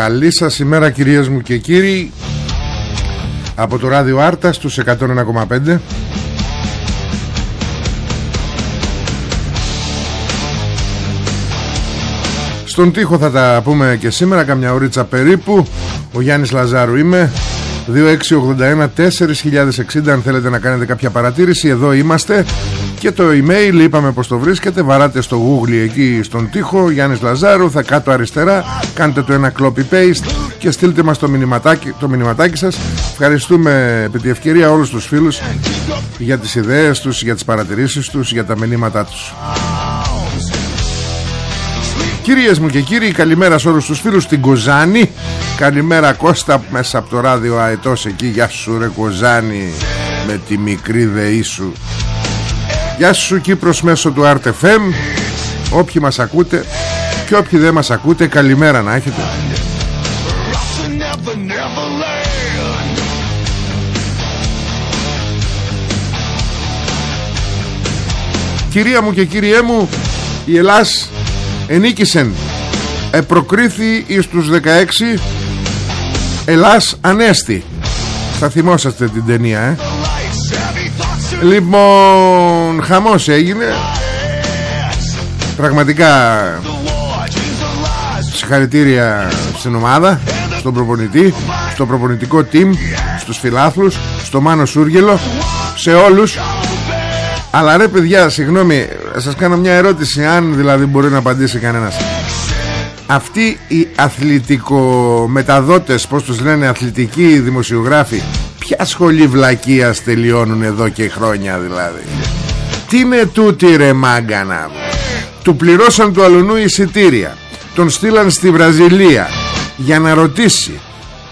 Καλή σας ημέρα κυρίες μου και κύριοι. Από το ράδιο Άρτα στους 101,5 Στον τοίχο θα τα πούμε και σήμερα Καμιά ωρίτσα περίπου. Ο Γιάννης Λαζάρου είμαι. 2681 4060 αν θέλετε να κάνετε κάποια παρατήρηση. Εδώ είμαστε και το email είπαμε πως το βρίσκεται. Βαράτε στο google εκεί στον τοίχο. Γιάννης Λαζάρου θα κάτω αριστερά. Κάντε το ένα copy paste Και στείλτε μας το μηνυματάκι, το μηνυματάκι σας. Ευχαριστούμε επί τη ευκαιρία όλους τους φίλους Για τις ιδέες τους Για τις παρατηρήσεις τους Για τα μηνύματά τους. Κυρίες μου και κύριοι καλημέρα σε όλους τους φίλους στην Κοζάνη. Καλημέρα Κώστα μέσα από το ράδιο Αετός εκεί. Γεια σου ρε Κοζάνη με τη μικρή δεή σου Γεια σου Κύπρος μέσω του RTFM Όποιοι μας ακούτε Και όποιοι δεν μας ακούτε Καλημέρα να έχετε. Κυρία μου και κύριέ μου Η Ελλάς ενίκησεν. Επροκρίθη εις τους 16 Ελλάς Ανέστη. Θα θυμόσαστε την ταινία ε Λοιπόν Χαμός έγινε. Πραγματικά Συγχαρητήρια στην ομάδα Στον προπονητή Στο προπονητικό team Στους φιλάθλους Στο Μάνο Σούργελο Σε όλους. Αλλά ρε παιδιά συγγνώμη Σας κάνω μια ερώτηση Αν δηλαδή μπορεί να απαντήσει κανένας. Αυτοί οι αθλητικομεταδότες Πώς τους λένε αθλητικοί δημοσιογράφοι Ποια σχολή βλακίας τελειώνουν εδώ και χρόνια δηλαδή; Τι είναι τούτη ρε μάγκανα; Του πληρώσαν του αλουνού εισιτήρια. Τον στείλαν στη Βραζιλία Για να ρωτήσει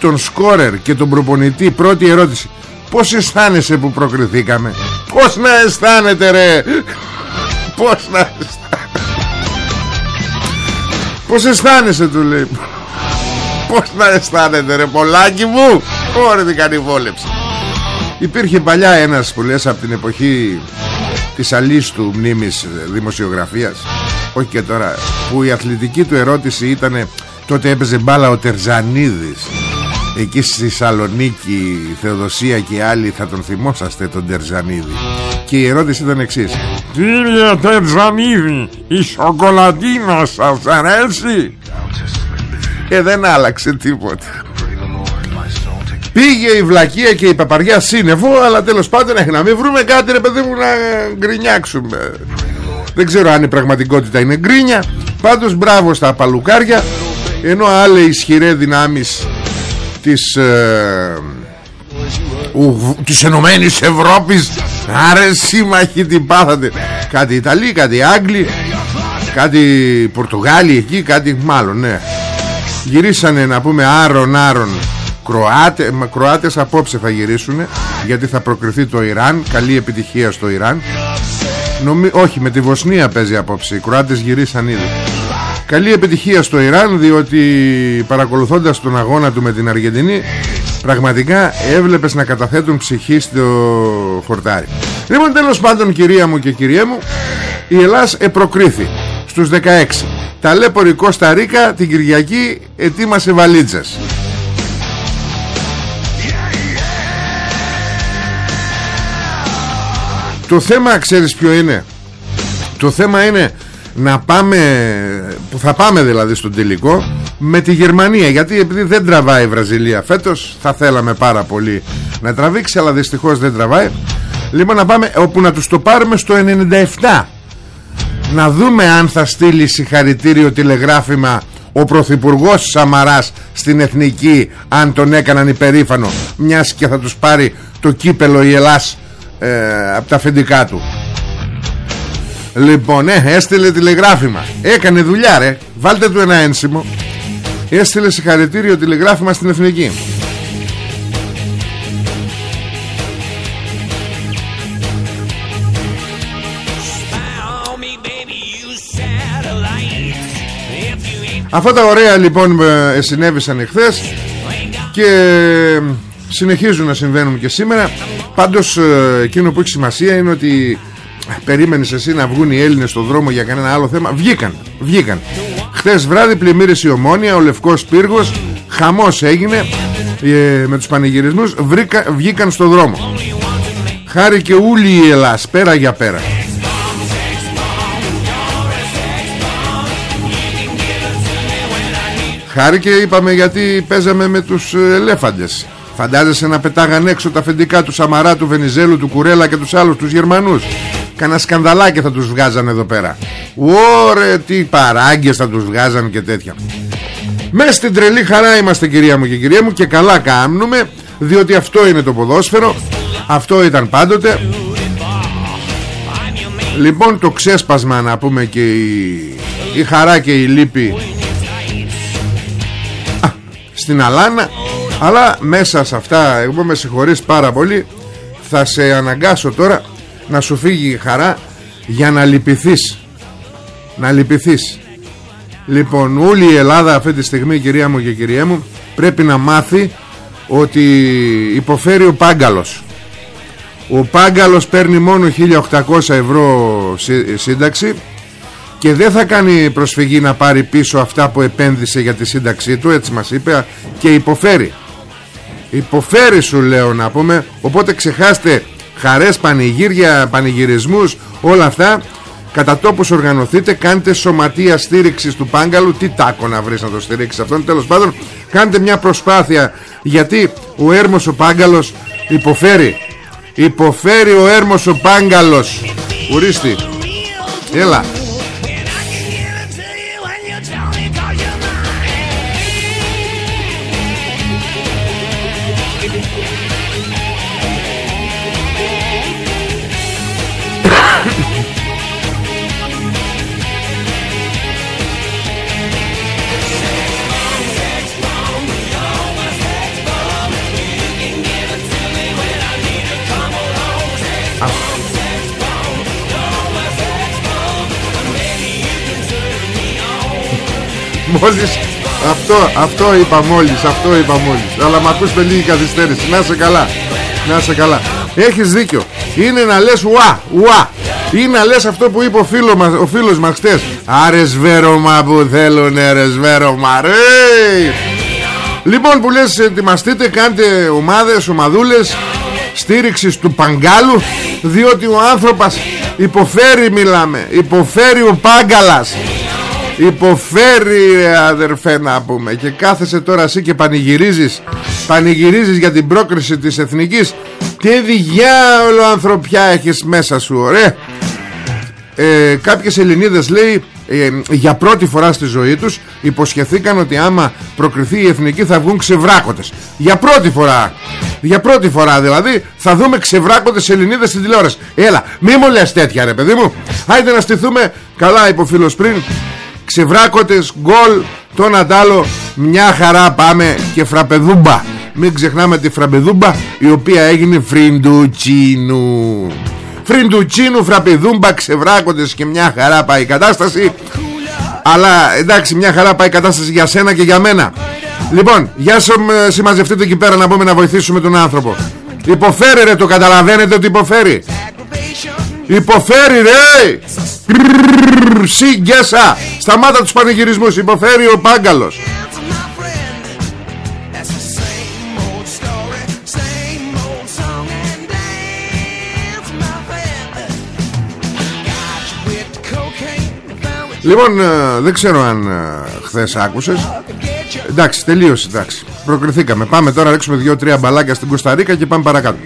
Τον σκόρερ και τον προπονητή Πρώτη ερώτηση Πώς αισθάνεσαι που προκριθήκαμε; Πώς να αισθάνεται ρε; Πώς να αισθάνεσαι; Πώς αισθάνεσαι του λέει Πώς να αισθάνεται ρε πολλάκι μου. Ωραία δεν κάνει βόλεψη. Υπήρχε παλιά ένας που λες από την εποχή Της αλίστου μνήμης δημοσιογραφίας. Όχι και τώρα Που η αθλητική του ερώτηση ήταν Τότε έπαιζε μπάλα ο Τερζανίδης. Εκεί στη Σαλονίκη Θεοδοσία και άλλοι θα τον θυμόσαστε τον Τερζανίδη. Και η ερώτηση ήταν εξής. Κύριε Τερζανίδη Η σοκολατίνα σας αρέσει; Και δεν άλλαξε τίποτα. Πήγε η βλακεία και η παπαριά σύννεφο Αλλά τέλος πάντων έχει να μην βρούμε κάτι ρε παιδί μου να γκρινιάξουμε. Δεν ξέρω αν η πραγματικότητα είναι γκρίνια. Πάντως μπράβο στα παλουκάρια. Ενώ άλλοι ισχυρέ δυνάμεις Της ε, της Ενωμένης Ευρώπης Άρε σύμμαχοι τι πάθατε. Κάτι Ιταλοί, κάτι Άγγλοι Κάτι Πορτογάλοι εκεί Κάτι μάλλον ναι Γυρίσανε να πούμε άρον άρον. Κροάτε, Κροάτες απόψε θα γυρίσουν Γιατί θα προκριθεί το Ιράν. Καλή επιτυχία στο Ιράν. Νομι... Όχι με τη Βοσνία παίζει απόψε. Οι Κροάτες γυρίσαν ήδη. Καλή επιτυχία στο Ιράν διότι παρακολουθώντας τον αγώνα του με την Αργεντινή πραγματικά έβλεπες να καταθέτουν ψυχή στο χορτάρι. Λοιπόν τέλος πάντων κυρία μου και κυρία μου η Ελλάς επροκρίθη στους 16. Ταλέπορη Κώστα Ρίκα την Κυριακή ετοίμασε βαλίτσες. Το θέμα ξέρεις ποιο είναι; Το θέμα είναι να πάμε που θα πάμε δηλαδή στον τελικό με τη Γερμανία γιατί επειδή δεν τραβάει η Βραζιλία φέτος θα θέλαμε πάρα πολύ να τραβήξει αλλά δυστυχώς δεν τραβάει λοιπόν να πάμε όπου να τους το πάρουμε στο 97 να δούμε αν θα στείλει συγχαρητήριο τηλεγράφημα ο Πρωθυπουργός Σαμαράς στην Εθνική αν τον έκαναν υπερήφανο μιας και θα τους πάρει το κύπελο η Ελλάς ε, από τα αφεντικά του Λοιπόν, ε, έστειλε τηλεγράφημα. Έκανε δουλειά, ρε. Βάλτε του ένα ένσημο. Έστειλε συγχαρητήριο τηλεγράφημα στην Εθνική. Αυτά τα ωραία λοιπόν ε, συνέβησαν εχθές και ε, συνεχίζουν να συμβαίνουν και σήμερα. Πάντως ε, εκείνο που έχει σημασία είναι ότι Περίμενες εσύ να βγουν οι Έλληνες στον δρόμο για κανένα άλλο θέμα. Βγήκαν, βγήκαν. Χθες βράδυ πλημμύρισε η Ομόνια Ο Λευκός Πύργος. Χαμός έγινε ε, Με τους πανηγυρισμούς. Βρήκα, Βγήκαν στον δρόμο. Χάρη και ούλη η Ελλάς Πέρα για πέρα Χάρη και είπαμε γιατί παίζαμε με τους ελέφαντες. Φαντάζεσαι να πετάγαν έξω τα αφεντικά του Σαμαρά, του Βενιζέλου, του Κουρέλα και τους άλλους τους Γερμανούς. Κανα σκανδαλάκι θα τους βγάζαν εδώ πέρα. Ωρε τι παράγκες θα τους βγάζαν και τέτοια. Μες στην τρελή χαρά είμαστε κυρία μου και κυρία μου Και καλά κάνουμε Διότι αυτό είναι το ποδόσφαιρο. Αυτό ήταν πάντοτε. Λοιπόν το ξέσπασμα να πούμε και η, η χαρά και η λύπη Στην Αλάνα. Αλλά μέσα σε αυτά Εγώ με συγχωρείς πάρα πολύ Θα σε αναγκάσω τώρα να σου φύγει η χαρά για να λυπηθείς. Να λυπηθείς. Λοιπόν όλη η Ελλάδα αυτή τη στιγμή κυρία μου και κυρία μου πρέπει να μάθει ότι υποφέρει ο Πάγκαλος. Ο Πάγκαλος παίρνει μόνο 1800 ευρώ σύνταξη και δεν θα κάνει προσφυγή να πάρει πίσω αυτά που επένδυσε για τη σύνταξή του έτσι μας είπε και υποφέρει. Υποφέρει σου λέω να πούμε. Οπότε ξεχάστε χαρές, πανηγύρια, πανηγυρισμούς όλα αυτά. Κατά τόπους οργανωθείτε κάντε σωματεία στήριξης του Πάγκαλου. Τι τάκο να βρεις να το στηρίξεις αυτόν. Τέλος πάντων κάντε μια προσπάθεια γιατί ο Έρμος ο Πάγκαλος υποφέρει. Υποφέρει ο Έρμος ο Πάγκαλος. Ουρίστη έλα Μόλις. Αυτό, αυτό είπα μόλις Αυτό είπα μόλις. Αλλά μ' ακούς με λίγη καθυστέρηση. Να σε καλά. Να σε καλά. Έχεις δίκιο. Είναι να λες ουα ουα Είναι να λες αυτό που είπε ο, φίλος μας, ο φίλος μας χτες Άρες βέρωμα που θέλουνε Άρες βέρωμα ρε. Λοιπόν που λες ετοιμαστείτε Κάντε ομάδες, ομαδούλες Στήριξης του Παγκάλου Διότι ο άνθρωπος υποφέρει μιλάμε Υποφέρει ο Πάγκαλας Υποφέρει αδερφέ να πούμε. Και κάθεσαι τώρα εσύ και πανηγυρίζεις. Πανηγυρίζεις για την πρόκριση της εθνικής. Τι διάολο ανθρωπιά έχεις μέσα σου ωραία. Ε, Κάποιες Ελληνίδες λέει ε, για πρώτη φορά στη ζωή τους υποσχεθήκαν ότι άμα προκριθεί η εθνική θα βγουν ξεβράκωτες. Για πρώτη φορά. Για πρώτη φορά δηλαδή θα δούμε ξεβράκωτες Ελληνίδες στην τηλεόραση. Έλα μη μου λες τέτοια ρε παιδί μου. Άιτε να στηθούμε καλά είπε ο φίλος πριν ξεβράκωτες γκολ τον αντάλλο μια χαρά πάμε και φραπεδούμπα. Μην ξεχνάμε τη φραπεδούμπα η οποία έγινε φριντουτσίνου φριντουτσίνου φραπεδούμπα ξεβράκοντες και μια χαρά πάει η κατάσταση. Αλλά εντάξει μια χαρά πάει η κατάσταση για σένα και για μένα. Λοιπόν για σου συμμαζευτείτε εκεί πέρα να πούμε να βοηθήσουμε τον άνθρωπο. Υποφέρει ρε το καταλαβαίνετε ότι υποφέρει. Υποφέρει ρε! Συγκέσα Σταμάτα τους πανηγυρισμούς Υποφέρει ο Πάγκαλος. Λοιπόν ε, δεν ξέρω αν ε, χθες άκουσες. Εντάξει τελείωσε εντάξει. Προκριθήκαμε. Πάμε τώρα να ρίξουμε 2-3 μπαλάκια στην Κωνσταντίνα και πάμε παρακάτω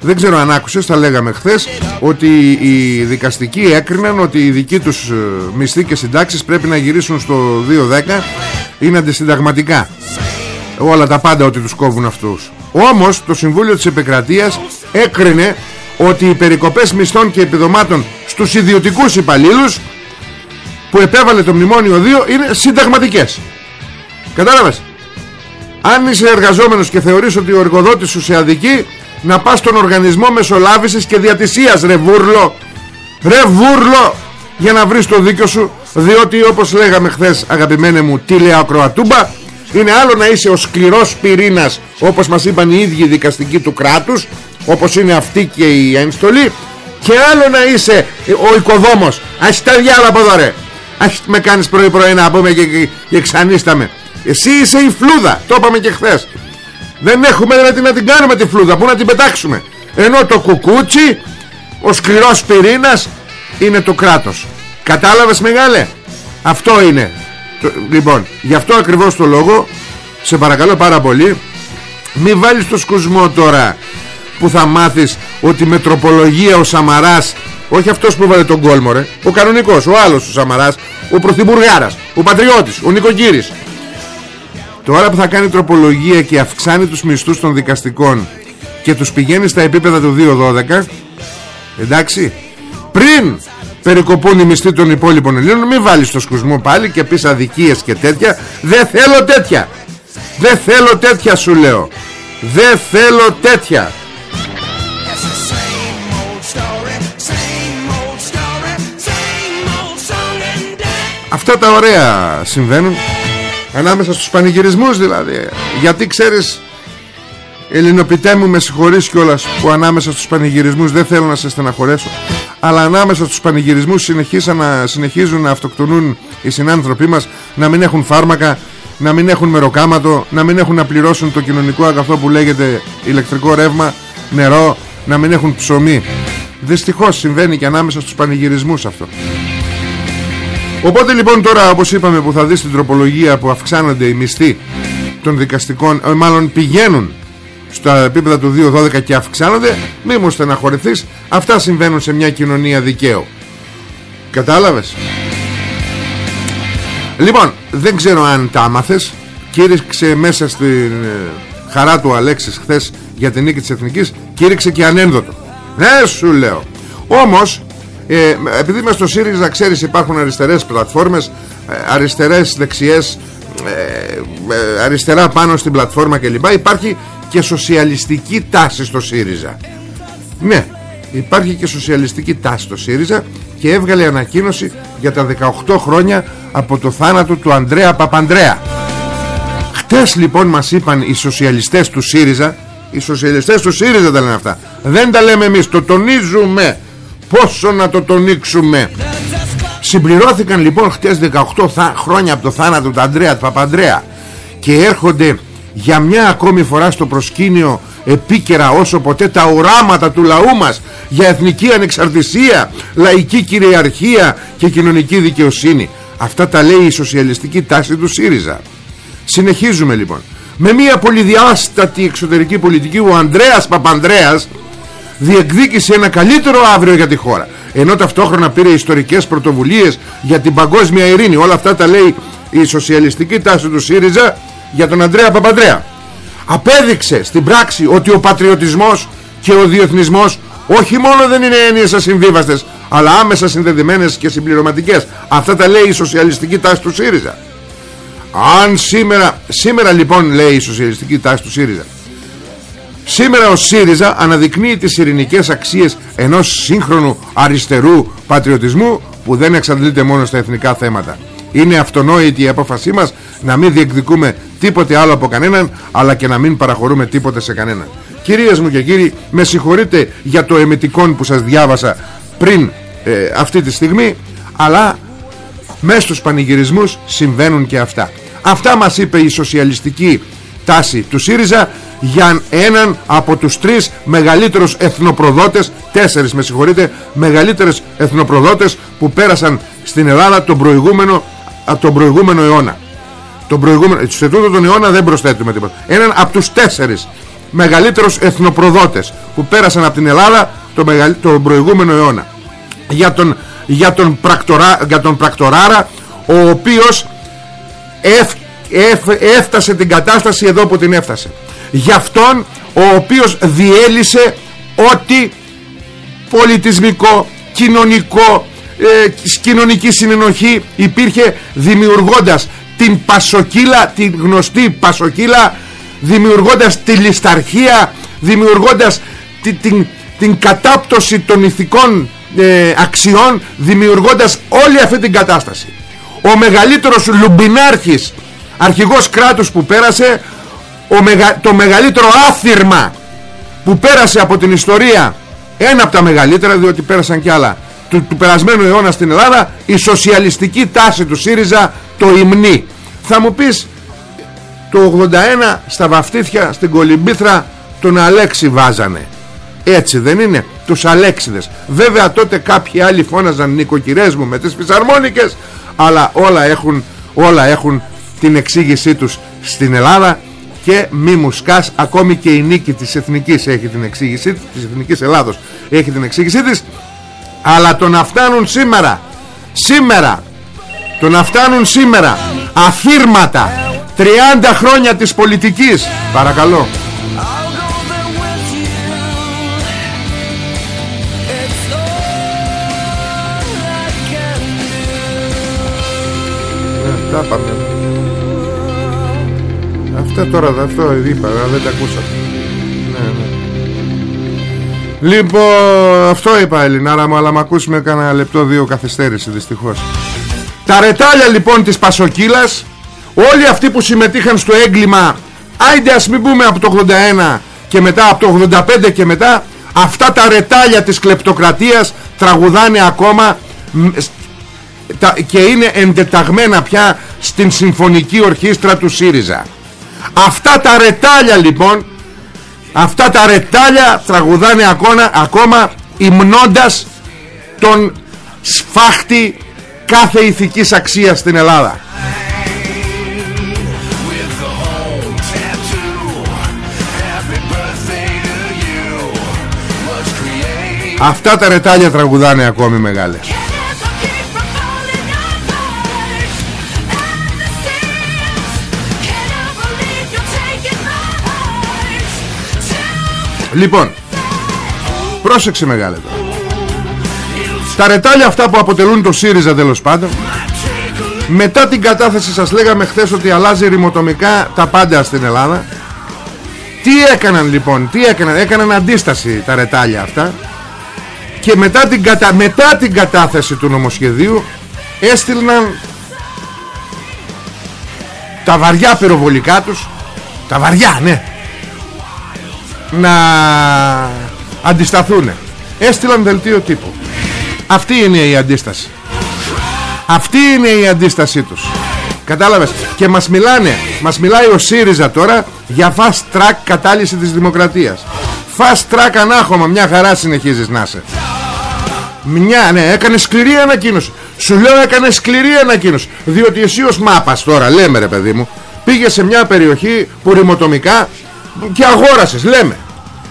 δεν ξέρω αν άκουσες, τα λέγαμε χθες Ότι οι δικαστικοί έκριναν Ότι οι δικοί τους ε, μισθοί και συντάξεις Πρέπει να γυρίσουν στο 2-10 Είναι αντισυνταγματικά. Όλα τα πάντα ότι τους κόβουν αυτούς. Όμως το Συμβούλιο της Επικρατείας Έκρινε ότι οι περικοπές μισθών και επιδομάτων Στους ιδιωτικούς υπαλλήλους Που επέβαλε το Μνημόνιο 2 Είναι συνταγματικές. Κατάλαβες; Αν είσαι εργαζόμενος και θεωρείς ότι ο εργοδότης σου σε αδικεί να πας στον οργανισμό μεσολάβησης και διατησίας ρε βούρλο. Ρε βούρλο. Για να βρεις το δίκιο σου διότι όπως λέγαμε χθες αγαπημένε μου τηλεακροατούμπα είναι άλλο να είσαι ο σκληρός πυρήνας όπως μας είπαν οι ίδιοι δικαστικοί του κράτους όπως είναι αυτή και η ένστολη και άλλο να είσαι ο οικοδόμος. Ας τα διάλα από εδώ ρε. Ας με κάνεις πρωί πρωί να πούμε και, και, και ξανίσταμε. Εσύ είσαι η φλούδα το είπαμε και χθες δεν έχουμε δηλαδή να την κάνουμε τη φλούδα Πού να την πετάξουμε. Ενώ το κουκούτσι Ο σκληρός πυρήνας Είναι το κράτος. Κατάλαβες μεγάλε; Αυτό είναι. Λοιπόν γι' αυτό ακριβώς το λόγο Σε παρακαλώ πάρα πολύ Μη βάλεις το σκουσμό τώρα Που θα μάθεις ότι με τροπολογία ο Σαμαράς όχι αυτός που βάλε τον κόλμο ρε Ο κανονικός, ο άλλος ο Σαμαράς Ο Πρωθυπουργάρας, ο Πατριώτης, ο Νικοκύρης Τώρα που θα κάνει τροπολογία και αυξάνει τους μισθούς των δικαστικών και τους πηγαίνει στα επίπεδα του 2.12 εντάξει πριν περικοπούν οι μισθοί των υπόλοιπων Ελλήνων μην βάλεις το σκουσμό πάλι και πεις αδικίες και τέτοια. Δεν θέλω τέτοια. Δεν θέλω τέτοια σου λέω. Δεν θέλω τέτοια. Αυτά τα ωραία συμβαίνουν Ανάμεσα στους πανηγυρισμούς δηλαδή. Γιατί ξέρεις Ελληνοπιτέ μου με συγχωρείς κιόλας Που ανάμεσα στους πανηγυρισμούς Δεν θέλω να σε στεναχωρέσω Αλλά ανάμεσα στους πανηγυρισμούς να, Συνεχίζουν να αυτοκτονούν οι συνάνθρωποι μας Να μην έχουν φάρμακα Να μην έχουν μεροκάματο Να μην έχουν να πληρώσουν το κοινωνικό αγαθό που λέγεται Ηλεκτρικό ρεύμα, νερό Να μην έχουν ψωμί. Δυστυχώς συμβαίνει και ανάμεσα στους πανηγυρισμούς αυτό Οπότε λοιπόν τώρα όπως είπαμε που θα δεις την τροπολογία που αυξάνονται οι μισθοί των δικαστικών ε, μάλλον πηγαίνουν στα επίπεδα του 2-12 και αυξάνονται μη μου στεναχωρηθείς αυτά συμβαίνουν σε μια κοινωνία δικαίου. Κατάλαβες; Λοιπόν δεν ξέρω αν τα άμαθες. Κήρυξε μέσα στην ε, χαρά του Αλέξης χθες για την νίκη της Εθνικής κήρυξε και ανένδοτο. Ναι σου λέω. Όμως ε, επειδή με στο ΣΥΡΙΖΑ ξέρεις υπάρχουν αριστερές πλατφόρμες ε, αριστερές δεξιές ε, ε, αριστερά πάνω στην πλατφόρμα κλπ. Υπάρχει και σοσιαλιστική τάση στο ΣΥΡΙΖΑ. Ναι υπάρχει και σοσιαλιστική τάση στο ΣΥΡΙΖΑ και έβγαλε ανακοίνωση για τα 18 χρόνια από το θάνατο του Ανδρέα Παπανδρέα. Χτες λοιπόν μας είπαν οι σοσιαλιστές του ΣΥΡΙΖΑ οι σοσιαλιστές του ΣΥΡΙΖΑ τα λένε αυτά δεν τα λέμε εμείς το τονίζουμε πόσο να το τονίξουμε Συμπληρώθηκαν λοιπόν χτες 18 χρόνια από το θάνατο του Αντρέα του Παπαντρέα και έρχονται για μια ακόμη φορά στο προσκήνιο επίκαιρα όσο ποτέ τα οράματα του λαού μας για εθνική ανεξαρτησία, λαϊκή κυριαρχία και κοινωνική δικαιοσύνη. Αυτά τα λέει η σοσιαλιστική τάση του ΣΥΡΙΖΑ. Συνεχίζουμε λοιπόν. Με μια πολυδιάστατη εξωτερική πολιτική ο Ανδρέας Παπανδρέας διεκδίκησε ένα καλύτερο αύριο για τη χώρα. Ενώ ταυτόχρονα πήρε ιστορικές πρωτοβουλίες για την παγκόσμια ειρήνη. Όλα αυτά τα λέει η σοσιαλιστική τάση του ΣΥΡΙΖΑ για τον Ανδρέα Παπαντρέα. Απέδειξε στην πράξη ότι ο πατριωτισμός και ο διεθνισμός όχι μόνο δεν είναι έννοιες ασυμβίβαστες αλλά άμεσα συνδεδεμένες και συμπληρωματικές. Αυτά τα λέει η σοσιαλιστική τάση του ΣΥΡΙΖΑ. Αν σήμερα σήμερα λοιπόν λέει η σοσιαλιστική τάση του ΣΥΡΙΖΑ Σήμερα ο ΣΥΡΙΖΑ αναδεικνύει τις ειρηνικές αξίες ενός σύγχρονου αριστερού πατριωτισμού που δεν εξαντλείται μόνο στα εθνικά θέματα. Είναι αυτονόητη η απόφασή μας να μην διεκδικούμε τίποτε άλλο από κανέναν αλλά και να μην παραχωρούμε τίποτε σε κανέναν. Κυρίες μου και κύριοι, με συγχωρείτε για το εμετικόν που σας διάβασα πριν ε, αυτή τη στιγμή αλλά μέσα στους πανηγυρισμούς συμβαίνουν και αυτά. Αυτά μας είπε η σοσιαλιστική τάση του ΣΥΡΙΖΑ για έναν από τους τρεις μεγαλύτερους εθνοπροδότες τέσσερις με συγχωρείτε μεγαλύτερες εθνοπροδότες που πέρασαν στην Ελλάδα τον προηγούμενο, τον προηγούμενο αιώνα. Τον προηγούμενο, σε τούτο τον αιώνα δεν προσθέτουμε τίποτα. Έναν από τους τέσσερις μεγαλύτερους εθνοπροδότες που πέρασαν από την Ελλάδα τον, τον προηγούμενο αιώνα. Για τον, για τον, πρακτορά, για τον πρακτοράρα ο οποίος έφτασε την κατάσταση εδώ που την έφτασε για αυτόν ο οποίος διέλυσε ό,τι πολιτισμικό, κοινωνικό, ε, κοινωνική συνενοχή υπήρχε δημιουργώντας την Πασοκύλα, την γνωστή Πασοκύλα, δημιουργώντας τη λησταρχία, δημιουργώντας την, την, την κατάπτωση των ηθικών ε, αξιών, δημιουργώντας όλη αυτή την κατάσταση. Ο μεγαλύτερος λουμπινάρχης αρχηγός κράτους που πέρασε ο μεγα... το μεγαλύτερο άθυρμα που πέρασε από την ιστορία ένα από τα μεγαλύτερα διότι πέρασαν και άλλα του, του περασμένου αιώνα στην Ελλάδα η σοσιαλιστική τάση του ΣΥΡΙΖΑ το υμνή θα μου πεις το 81 στα βαφτίθια στην Κολυμπήθρα τον Αλέξη βάζανε. Έτσι δεν είναι τους Αλέξιδες. Βέβαια τότε κάποιοι άλλοι φώναζαν νοικοκυρές μου με τις φυσαρμόνικες αλλά όλα έχουν, όλα έχουν την εξήγησή τους στην Ελλάδα και μη μου σκάς ακόμη και η νίκη της εθνικής έχει την εξήγησή της εθνικής Ελλάδος έχει την εξήγησή της αλλά το να φτάνουν σήμερα σήμερα το να φτάνουν σήμερα αφήρματα 30 χρόνια της πολιτικής παρακαλώ Ναι, τα πάμε. Αυτά τώρα, αυτό είπα, δεν τα ακούσατε. Ναι, ναι. Λοιπόν, αυτό είπα Ελληνάρα μου, αλλά με ακούσουμε κανένα λεπτό δύο καθυστέρηση δυστυχώς. Τα ρετάλια λοιπόν της Πασοκύλας, όλοι αυτοί που συμμετείχαν στο έγκλημα, άιντε ας μην πούμε από το 81 και μετά, από το 85 και μετά, αυτά τα ρετάλια της κλεπτοκρατίας τραγουδάνε ακόμα και είναι εντεταγμένα πια στην συμφωνική ορχήστρα του ΣΥΡΙΖΑ. Αυτά τα ρετάλια λοιπόν Αυτά τα ρετάλια τραγουδάνε ακόμα, ακόμα υμνώντας τον σφάχτη κάθε ηθικής αξίας στην Ελλάδα. Αυτά τα ρετάλια τραγουδάνε ακόμη μεγάλες Λοιπόν Πρόσεξε μεγάλε Τα ρετάλια αυτά που αποτελούν το ΣΥΡΙΖΑ τέλος πάντων Μετά την κατάθεση σας λέγαμε χθες ότι αλλάζει ρημοτομικά τα πάντα στην Ελλάδα. Τι έκαναν λοιπόν Τι έκαναν; Έκαναν αντίσταση τα ρετάλια αυτά Και μετά την, κατα... μετά την κατάθεση του νομοσχεδίου Έστειλναν Τα βαριά πυροβολικά τους. Τα βαριά ναι να αντισταθούν έστειλαν δελτίο τύπου. Αυτή είναι η αντίσταση. Αυτή είναι η αντίστασή τους. Κατάλαβες; Και μας μιλάνε μας μιλάει ο ΣΥΡΙΖΑ τώρα για fast track κατάλυση της δημοκρατίας. Fast track ανάχωμα μια χαρά συνεχίζεις να είσαι. Μια, ναι, έκανε σκληρή ανακοίνωση. Σου λέω έκανε σκληρή ανακοίνωση. Διότι εσύ ως μάπας τώρα λέμε ρε παιδί μου Πήγες σε μια περιοχή που ρημοτομικά Και αγόρασες λέμε.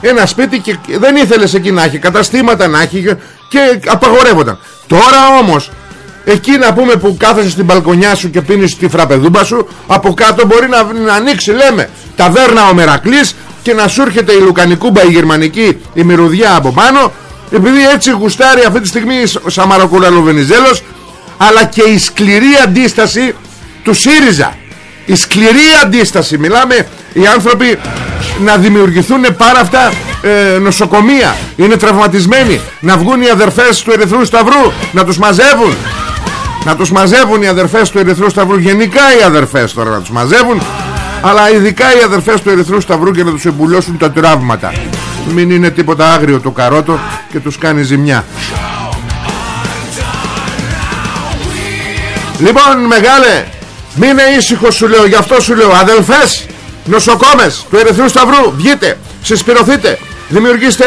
Ένα σπίτι και δεν ήθελες εκεί να έχει καταστήματα να έχει και απαγορεύονταν. Τώρα όμως εκεί να πούμε που κάθεσαι στην μπαλκονιά σου και πίνεις τη φραπεδούμπα σου από κάτω μπορεί να, να ανοίξει λέμε ταβέρνα ο Μερακλής και να σου έρχεται η Λουκανικούμπα η γερμανική η μυρουδιά από πάνω επειδή έτσι γουστάρει αυτή τη στιγμή ο Σαμαροκουραλο Βενιζέλος αλλά και η σκληρή αντίσταση του ΣΥΡΙΖΑ η σκληρή αντίσταση. Μιλάμε οι άνθρωποι να δημιουργηθούν πάρα αυτά ε, νοσοκομεία. Είναι τραυματισμένοι. Να βγουν οι αδερφές του Ερυθρού Σταυρού να τους μαζεύουν. Να τους μαζεύουν οι αδερφές του Ερυθρού Σταυρού. Γενικά οι αδερφές τώρα να τους μαζεύουν. Αλλά ειδικά οι αδερφές του Ερυθρού Σταυρού και να τους εμπουλώσουν τα τραύματα. Μην είναι τίποτα άγριο το καρότο και τους κάνει ζημιά. Λοιπόν μεγάλε Μην είναι ήσυχος σου λέω Γι' αυτό σου λέω. Αδελφές Νοσοκόμες του Ερυθρού Σταυρού Βγείτε Συσπηρωθείτε Δημιουργήστε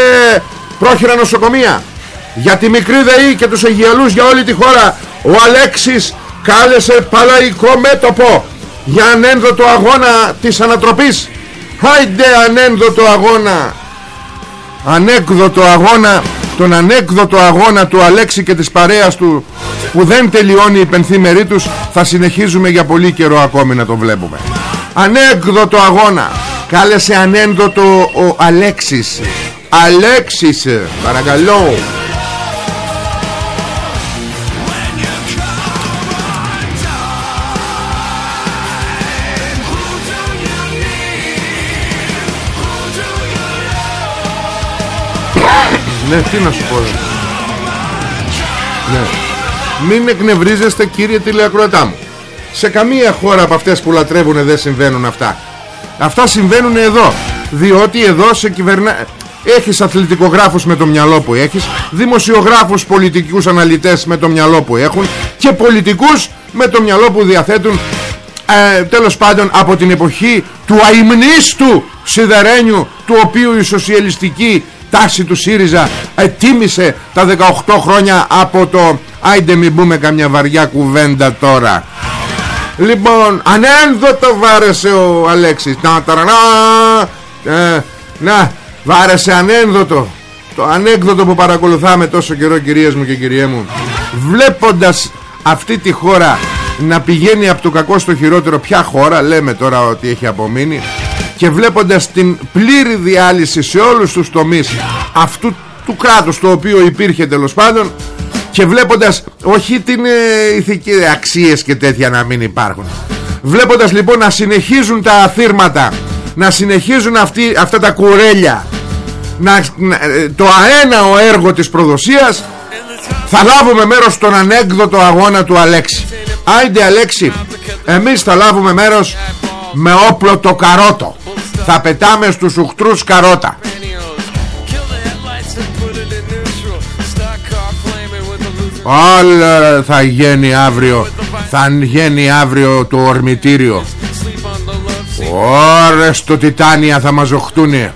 πρόχειρα νοσοκομεία. Για τη μικρή ΔΕΗ και τους Αιγιαλούς Για όλη τη χώρα Ο Αλέξης κάλεσε παλαϊκό μέτωπο Για ανένδοτο αγώνα της ανατροπής. Χάιντε ανένδοτο αγώνα Ανέκδοτο αγώνα τον ανέκδοτο αγώνα του Αλέξη και της παρέας του που δεν τελειώνει η πενθήμερή τους θα συνεχίζουμε για πολύ καιρό ακόμη να το βλέπουμε. Ανέκδοτο αγώνα. Κάλεσε ανένδοτο ο Αλέξης. Αλέξης παρακαλώ Ναι, τι να σου πω Ναι. Μην εκνευρίζεστε κύριε τηλεακροατά μου. Σε καμία χώρα από αυτές που λατρεύουν δεν συμβαίνουν αυτά. Αυτά συμβαίνουν εδώ Διότι εδώ σε κυβερνά Έχεις αθλητικογράφους με το μυαλό που έχεις Δημοσιογράφους πολιτικούς αναλυτές με το μυαλό που έχουν Και πολιτικούς με το μυαλό που διαθέτουν ε, Τέλος πάντων από την εποχή του αιμνίστου σιδερένιου Του οποίου η σοσιαλιστική τάση του ΣΥΡΙΖΑ ετίμησε τα 18 χρόνια από το άιντε μην μπούμε καμιά βαριά κουβέντα τώρα λοιπόν ανένδοτο βάρεσε ο Αλέξης. Να ταρανα ε, να βάρεσε ανένδοτο. Το ανέκδοτο που παρακολουθάμε τόσο καιρό κυρίες μου και κυριέ μου. Βλέποντας αυτή τη χώρα να πηγαίνει από το κακό στο χειρότερο ποια χώρα λέμε τώρα ότι έχει απομείνει και βλέποντας την πλήρη διάλυση σε όλους τους τομείς αυτού του κράτους το οποίο υπήρχε τέλος πάντων και βλέποντας όχι την ε, ηθική αξίες και τέτοια να μην υπάρχουν. Βλέποντας λοιπόν να συνεχίζουν τα αθήρματα να συνεχίζουν αυτοί, αυτά τα κουρέλια να, ε, το αέναο έργο της προδοσίας θα λάβουμε μέρος στον ανέκδοτο αγώνα του Αλέξη. Άιντε Αλέξη Εμείς θα λάβουμε μέρος Με όπλο το καρότο. Θα πετάμε στους οχτρούς καρότα. Όλα θα γίνει αύριο. Θα γίνει αύριο το ορμητήριο. Ωρες στο Τιτάνια θα μας οχτούνε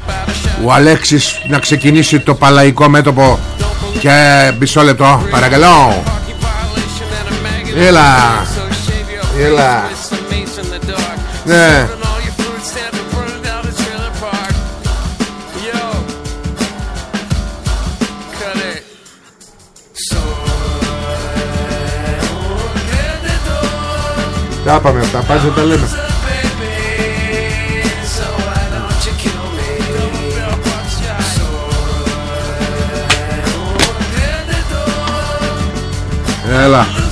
Ο Αλέξης να ξεκινήσει το παλαϊκό μέτωπο. Και μισό λεπτό παρακαλώ. Έλα. Έλα Ναι Τα πάμε αυτά, πάει τα λέμε Έλα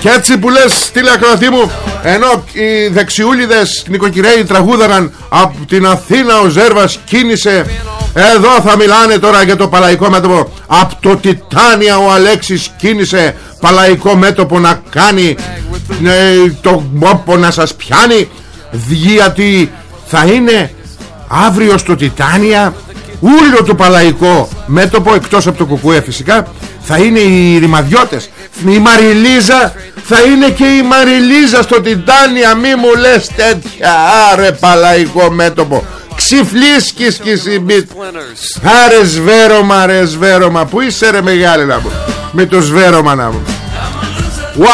Και έτσι που λες τηλεακροατή μου Ενώ οι δεξιούλιδες νοικοκυρέοι τραγούδαραν Από την Αθήνα ο Ζέρβας κίνησε. Εδώ θα μιλάνε τώρα για το παλαϊκό μέτωπο. Από το Τιτάνια ο Αλέξης κίνησε Παλαϊκό μέτωπο να κάνει ε, Το μόπο να σας πιάνει. Γιατί θα είναι Αύριο στο Τιτάνια. Ούλιο το παλαϊκό μέτωπο Εκτός από το κουκουέ φυσικά θα είναι οι ρημαδιώτες. Η Μαριλίζα θα είναι και η Μαριλίζα στο Τιτάνια μη μου λες τέτοια. Άρε παλαϊκό μέτωπο. Ξυφλίσκεις και συμπίτ άρε σβέρωμα ρε σβέρωμα. Που είσαι ρε μεγάλη να μου με το σβέρωμα να μου. Ουα,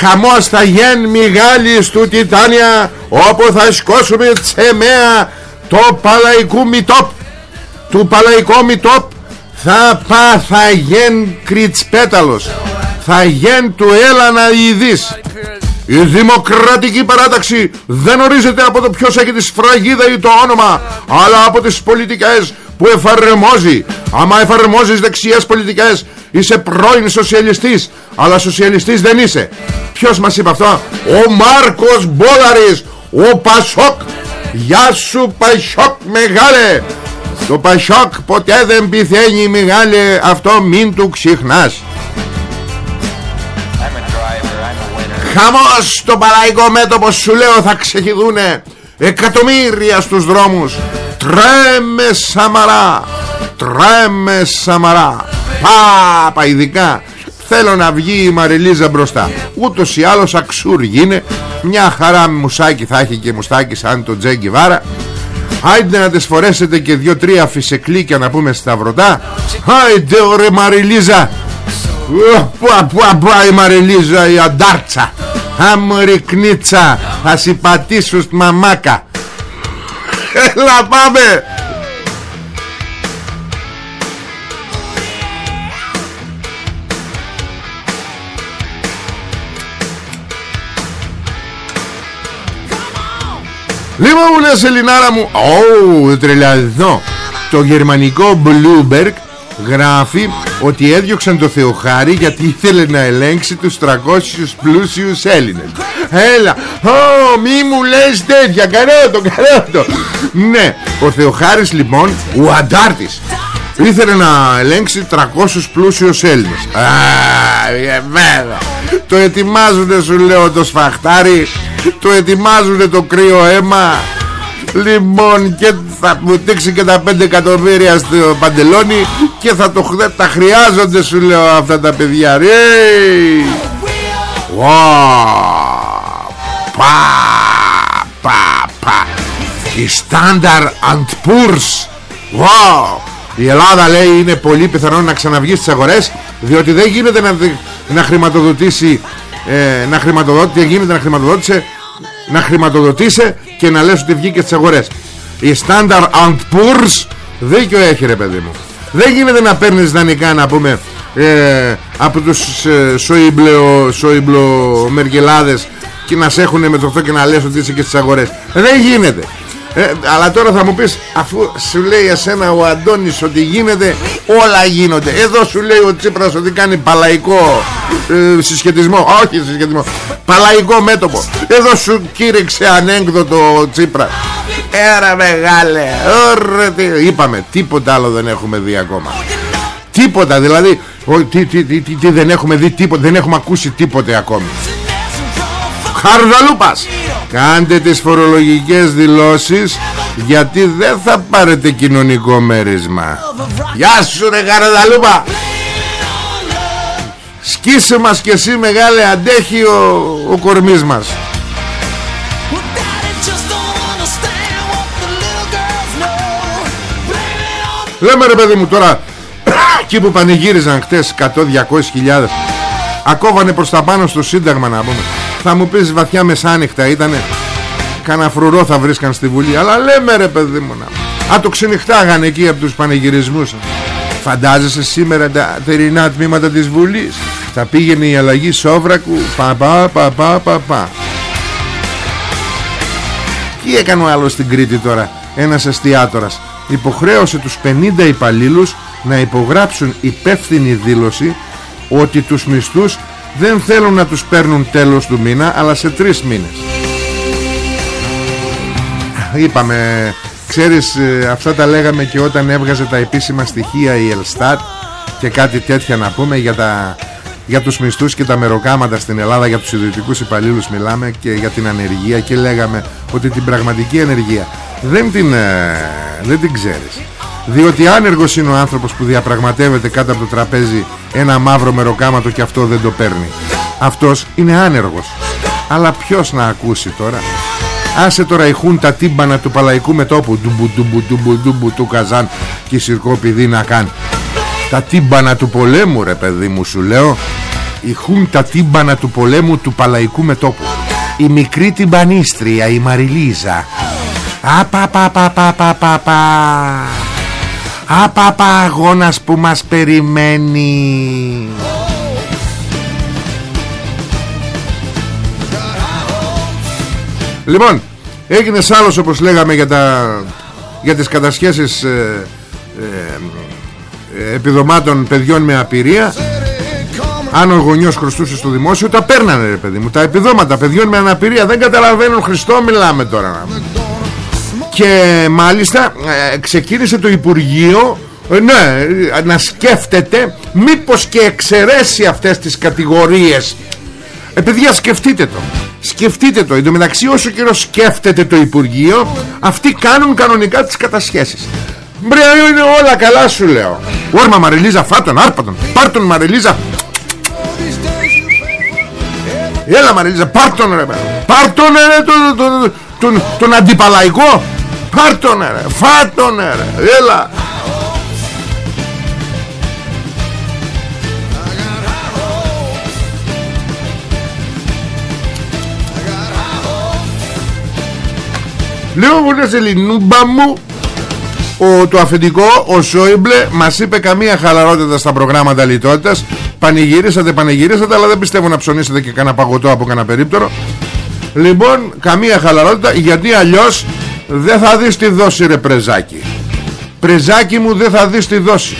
χαμός θα γεν μεγάλη στο Τιτάνια όπου θα σκόσουμε τσεμέα το παλαϊκού μητόπ. Του Παλαϊκό Μητόπ θα πά θα γεν κριτσπέταλος. Θα γεν του έλανα ειδής η δημοκρατική παράταξη δεν ορίζεται από το ποιος έχει τη σφραγίδα ή το όνομα αλλά από τις πολιτικές που εφαρμόζει. Άμα εφαρμόζεις δεξιές πολιτικές είσαι πρώην σοσιαλιστής αλλά σοσιαλιστής δεν είσαι. Ποιος μας είπε αυτό; Ο Μάρκος Μπόλαρης ο Πασόκ. Γεια σου Πασόκ μεγάλε Το Πασόκ ποτέ δεν πηθαίνει μεγάλε Αυτό μην του ξεχνάς Χαμός στο παραϊκό μέτωπο σου λέω θα ξεχυδούνε Εκατομμύρια στους δρόμους. Τρέμε Σαμαρά Τρέμε Σαμαρά. Πάπα ειδικά Θέλω να βγει η Μαριλίζα μπροστά. Ούτως ή άλλως αξούρ γίνε. Μια χαρά μουσάκι θα έχει και μουστάκι σαν το Τζέγκι Βάρα Άιντε να τις φορέσετε και δυο-τρία φυσεκλίκια να πούμε σταυρωτά Άιντε ωρε Μαριλίζα. Πουα η Μαριλίζα η αντάρτσα. Αμρικνίτσα Θα συμπατήσω στη μαμάκα. Έλα πάμε Λοιπόν μου λες Ελληνάρα μου. Ω τρελαδό Το γερμανικό Bloomberg Γράφει ότι έδιωξαν το Θεοχάρη Γιατί ήθελε να ελέγξει τους 300 πλούσιους Έλληνες. Έλα. Ω μη μου λες τέτοια. Καρότο καρότο Ναι ο Θεοχάρης λοιπόν Ο αντάρτης Ήθελε να ελέγξει 300 πλούσιους Έλληνες. Α, ε, βέβαια Το ετοιμάζουνε σου λέω το σφαχτάρι. Το ετοιμάζουνε το κρύο αίμα. Λοιπόν και θα μου τύξει και τα 5 εκατομμύρια στο παντελόνι Και θα το, τα χρειάζονται σου λέω αυτά τα παιδιά. Ρε! Πα Πα Πα. Η Standard and Poor's Wow η Ελλάδα λέει είναι πολύ πιθανό να ξαναβγεί στις αγορές διότι δεν γίνεται να, να χρηματοδοτήσει ε, να χρηματοδοτήσει, γίνεται να χρηματοδότησε να χρηματοδοτήσει και να λες ότι βγήκε στις αγορές. Η Standard Poor's δίκιο έχει ρε παιδί μου. Δεν γίνεται να παίρνεις δανεικά να πούμε ε, από τους ε, σοϊμπλο, μεργελάδες και να σε έχουν με το αυτό και να λες ότι είσαι και στις αγορές. Δεν γίνεται ε, αλλά τώρα θα μου πεις αφού σου λέει εσένα ο Αντώνης ότι γίνεται όλα γίνονται. Εδώ σου λέει ο Τσίπρας ότι κάνει παλαϊκό ε, συσχετισμό. Όχι συσχετισμό παλαϊκό μέτωπο. Εδώ σου κήρυξε ανέκδοτο ο Τσίπρας. Έρα μεγάλε. Ωρα, τι, Είπαμε τίποτα άλλο δεν έχουμε δει ακόμα. Τίποτα δηλαδή τι, τι, τι, τι, δεν έχουμε δει τίποτα Δεν έχουμε ακούσει τίποτε ακόμη. Χαρδαλούπας Κάντε τις φορολογικές δηλώσεις Γιατί δεν θα πάρετε κοινωνικό μέρισμα. Γεια σου ρε Χαρδαλούπα Σκίσε μας και εσύ μεγάλε αντέχει ο, ο κορμής μας. Λέμε ρε παιδί μου τώρα Εκεί που πανηγύριζαν χτες 100-200 χιλιάδες Ακόβανε προς τα πάνω στο σύνταγμα να πούμε Θα μου πεις βαθιά μεσάνυχτα ήτανε. Κάνα φρουρό θα βρίσκαν στη Βουλή Αλλά λέμε ρε παιδί μου να. Α το ξενυχτάγανε εκεί από τους πανηγυρισμούς. Φαντάζεσαι σήμερα τα θερινά τμήματα της Βουλής. Θα πήγαινε η αλλαγή Σόβρακου Πα πα πα πα πα πα. Τι έκανε ο άλλος στην Κρήτη τώρα Ένας εστιατόρας Υποχρέωσε τους 50 υπαλλήλους να υπογράψουν υπεύθυνη δήλωση ότι τους μισθούς δεν θέλουν να τους παίρνουν τέλος του μήνα αλλά σε τρεις μήνες. Είπαμε ξέρεις ε, αυτά τα λέγαμε και όταν έβγαζε τα επίσημα στοιχεία η Ελστάτ και κάτι τέτοια να πούμε για, τα, για τους μισθούς και τα μεροκάματα στην Ελλάδα για τους ιδιωτικούς υπαλλήλους μιλάμε και για την ανεργία και λέγαμε ότι την πραγματική ανεργία δεν την, ε, δεν την ξέρεις διότι άνεργος είναι ο άνθρωπος που διαπραγματεύεται κάτω από το τραπέζι ένα μαύρο μεροκάματο και αυτό δεν το παίρνει. Αυτός είναι άνεργος. Αλλά ποιος να ακούσει τώρα; Άσε τώρα η χούντα τύμπανα του παλαϊκού μετόπου. Ντουμπου ντουμπου ντουμπου ντουμπου του καζάν Και η σιρκόπηδη να κάνει. Τα τύμπανα του πολέμου ρε παιδί μου σου λέω. Η χούντα τύμπανα του πολέμου του παλαϊκού μετόπου. Η μικρή τυμπανίστρια η Μαριλίζα Απαπαπαπαπαπαπα Απαπαγώνας που μας περιμένει. Λοιπόν Έγινε άλλος όπως λέγαμε για, τα, για τις κατασχέσεις ε, ε, επιδομάτων παιδιών με απειρία. Αν ο γονιός χρωστούσε στο δημόσιο τα παίρνανε ρε παιδί μου. Τα επιδόματα παιδιών με αναπηρία δεν καταλαβαίνουν Χριστό μιλάμε τώρα και μάλιστα ε, ξεκίνησε το Υπουργείο ε, ναι, να σκέφτεται μήπως και εξαιρέσει αυτές τις κατηγορίες. Ε, παιδιά σκεφτείτε το. Σκεφτείτε το. Εν τω μεταξύ όσο καιρό σκέφτεται το Υπουργείο Αυτοί κάνουν κανονικά τις κατασχέσεις. Μπρε είναι όλα καλά σου λέω. Όρμα Μαριλίζα φάτον άρπατον Πάρτον Μαριλίζα Έλα Μαριλίζα πάρτον ρε Πάρτον ρε τον, τον, τον, τον αντιπαλαϊκό Πάρτον ρε Φάτον ρε Έλα. Λέω μου λες Ελληνούμπα μου ο, Το αφεντικό Ο Σόιμπλε μας είπε καμία χαλαρότητα Στα προγράμματα λιτότητας. Πανηγυρίσατε πανηγυρίσατε Αλλά δεν πιστεύω να ψωνίσετε και κανένα παγωτό από κανένα περίπτωρο Λοιπόν καμία χαλαρότητα Γιατί αλλιώς δεν θα δεις τη δόση ρε πρεζάκι. Πρεζάκι μου δεν θα δεις τη δόση.